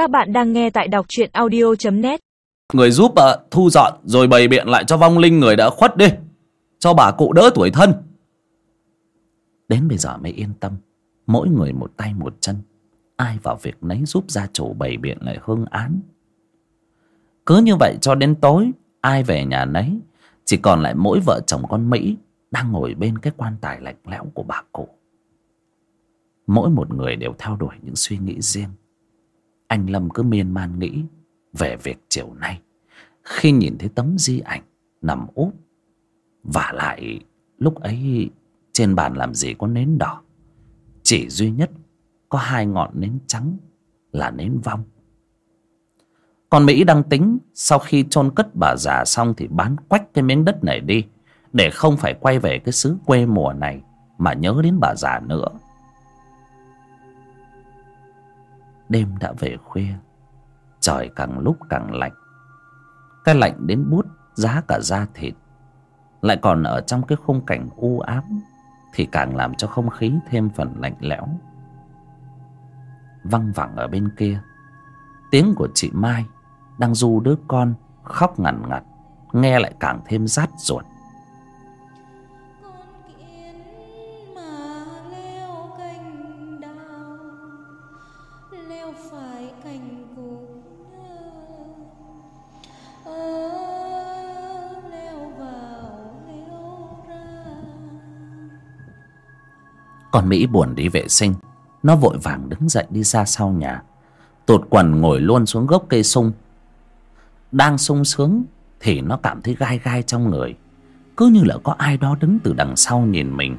Các bạn đang nghe tại đọc truyện audio.net Người giúp uh, thu dọn rồi bày biện lại cho vong linh người đã khuất đi Cho bà cụ đỡ tuổi thân. Đến bây giờ mới yên tâm Mỗi người một tay một chân Ai vào việc nấy giúp gia chủ bày biện lại hương án. Cứ như vậy cho đến tối Ai về nhà nấy Chỉ còn lại mỗi vợ chồng con Mỹ Đang ngồi bên cái quan tài lạnh lẽo của bà cụ. Mỗi một người đều theo đuổi những suy nghĩ riêng. Anh Lâm cứ miên man nghĩ Về việc chiều nay, Khi nhìn thấy tấm di ảnh Nằm úp, Và lại lúc ấy Trên bàn làm gì có nến đỏ, Chỉ duy nhất Có hai ngọn nến trắng Là nến vong. Còn Mỹ đang tính Sau khi chôn cất bà già xong Thì bán quách cái miếng đất này đi, Để không phải quay về cái xứ quê mùa này Mà nhớ đến bà già nữa. Đêm đã về khuya. Trời càng lúc càng lạnh. Cái lạnh đến bút giá cả da thịt. Lại còn ở trong cái khung cảnh u ám, thì càng làm cho không khí thêm phần lạnh lẽo. Văng vẳng ở bên kia, tiếng của chị mai đang du đứa con khóc ngằn ngặt, nghe lại càng thêm rát ruột. Phải cành cụt ơ leo vào leo ra. Con Mỹ buồn đi vệ sinh. Nó vội vàng đứng dậy đi ra sau nhà. Tột quần ngồi luôn xuống gốc cây sung. Đang sung sướng Thì nó cảm thấy gai gai trong người. Cứ như là có ai đó đứng từ đằng sau nhìn mình.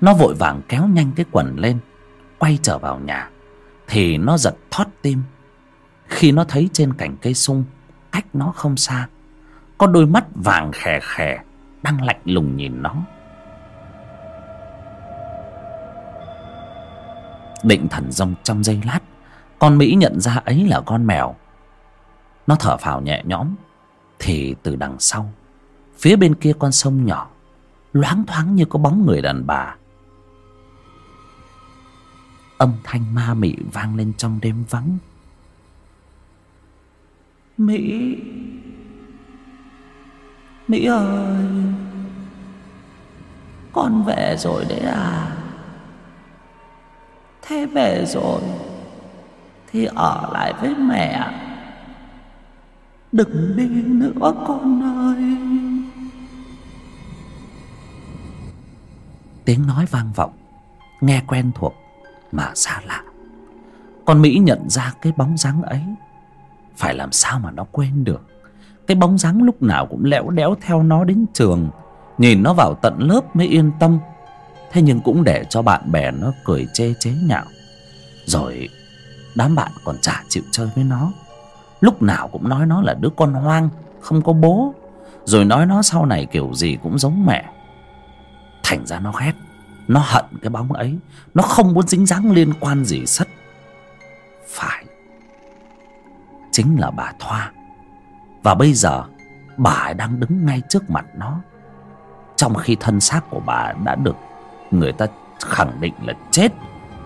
Nó vội vàng kéo nhanh cái quần lên, Quay trở vào nhà. Thì nó giật thót tim. Khi nó thấy trên cành cây sung, Cách nó không xa, Có đôi mắt vàng khè khè, Đang lạnh lùng nhìn nó. Định thần rông trong giây lát, con mỹ nhận ra ấy là con mèo. Nó thở phào nhẹ nhõm, thì từ đằng sau, phía bên kia con sông nhỏ, loáng thoáng như có bóng người đàn bà âm thanh ma mị vang lên trong đêm vắng. Mỹ mỹ ơi con về rồi đấy à? Thế về rồi thì ở lại với mẹ. Đừng đi nữa con ơi. Tiếng nói vang vọng nghe quen thuộc mà xa lạ. Con mỹ nhận ra cái bóng dáng ấy. Phải làm sao mà nó quên được? Cái bóng dáng lúc nào cũng lẽo đẽo theo nó đến trường, nhìn nó vào tận lớp mới yên tâm. Thế nhưng cũng để cho bạn bè nó cười chê chế nhạo. Rồi, đám bạn còn chả chịu chơi với nó. Lúc nào cũng nói nó là đứa con hoang, không có bố. Rồi nói nó sau này kiểu gì cũng giống mẹ. Thành ra nó ghét nó hận cái bóng ấy. Nó không muốn dính dáng liên quan gì sắt phải. Chính là bà thoa. Và bây giờ, bà ấy đang đứng ngay trước mặt nó. Trong khi thân xác của bà đã được người ta khẳng định là chết,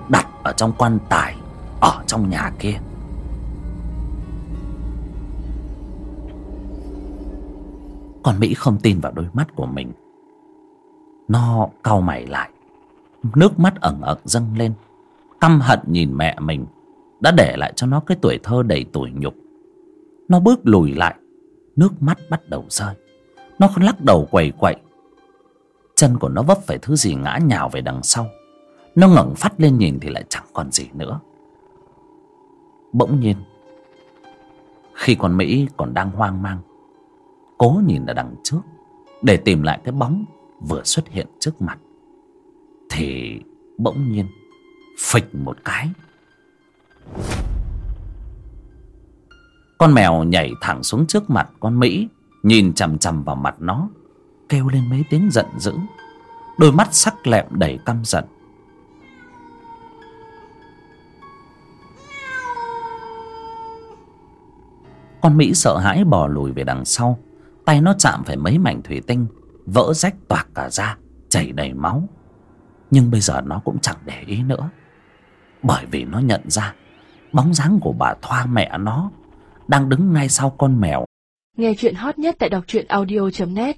đặt ở trong quan tài, ở trong nhà kia. Còn mỹ không tin vào đôi mắt của mình. Nó cau mày lại nước mắt ẩn ẩn dâng lên. Căm hận nhìn mẹ mình, đã để lại cho nó cái tuổi thơ đầy tủi nhục. Nó bước lùi lại, nước mắt bắt đầu rơi. Nó lắc đầu quầy quậy. Chân của nó vấp phải thứ gì ngã nhào về đằng sau. Nó ngẩng phát lên nhìn thì lại chẳng còn gì nữa. Bỗng nhiên, khi con mỹ còn đang hoang mang, cố nhìn ở đằng trước để tìm lại cái bóng vừa xuất hiện trước mặt thì bỗng nhiên phịch một cái. Con mèo nhảy thẳng xuống trước mặt con mỹ, nhìn chằm chằm vào mặt nó, kêu lên mấy tiếng giận dữ. Đôi mắt sắc lẹm đầy căm giận. Con mỹ sợ hãi bò lùi về đằng sau, tay nó chạm phải mấy mảnh thủy tinh, vỡ rách toạc cả ra chảy đầy máu nhưng bây giờ nó cũng chẳng để ý nữa. Bởi vì nó nhận ra, bóng dáng của bà thoa mẹ nó đang đứng ngay sau con mèo. Nghe chuyện hot nhất tại đọc truyện audio.net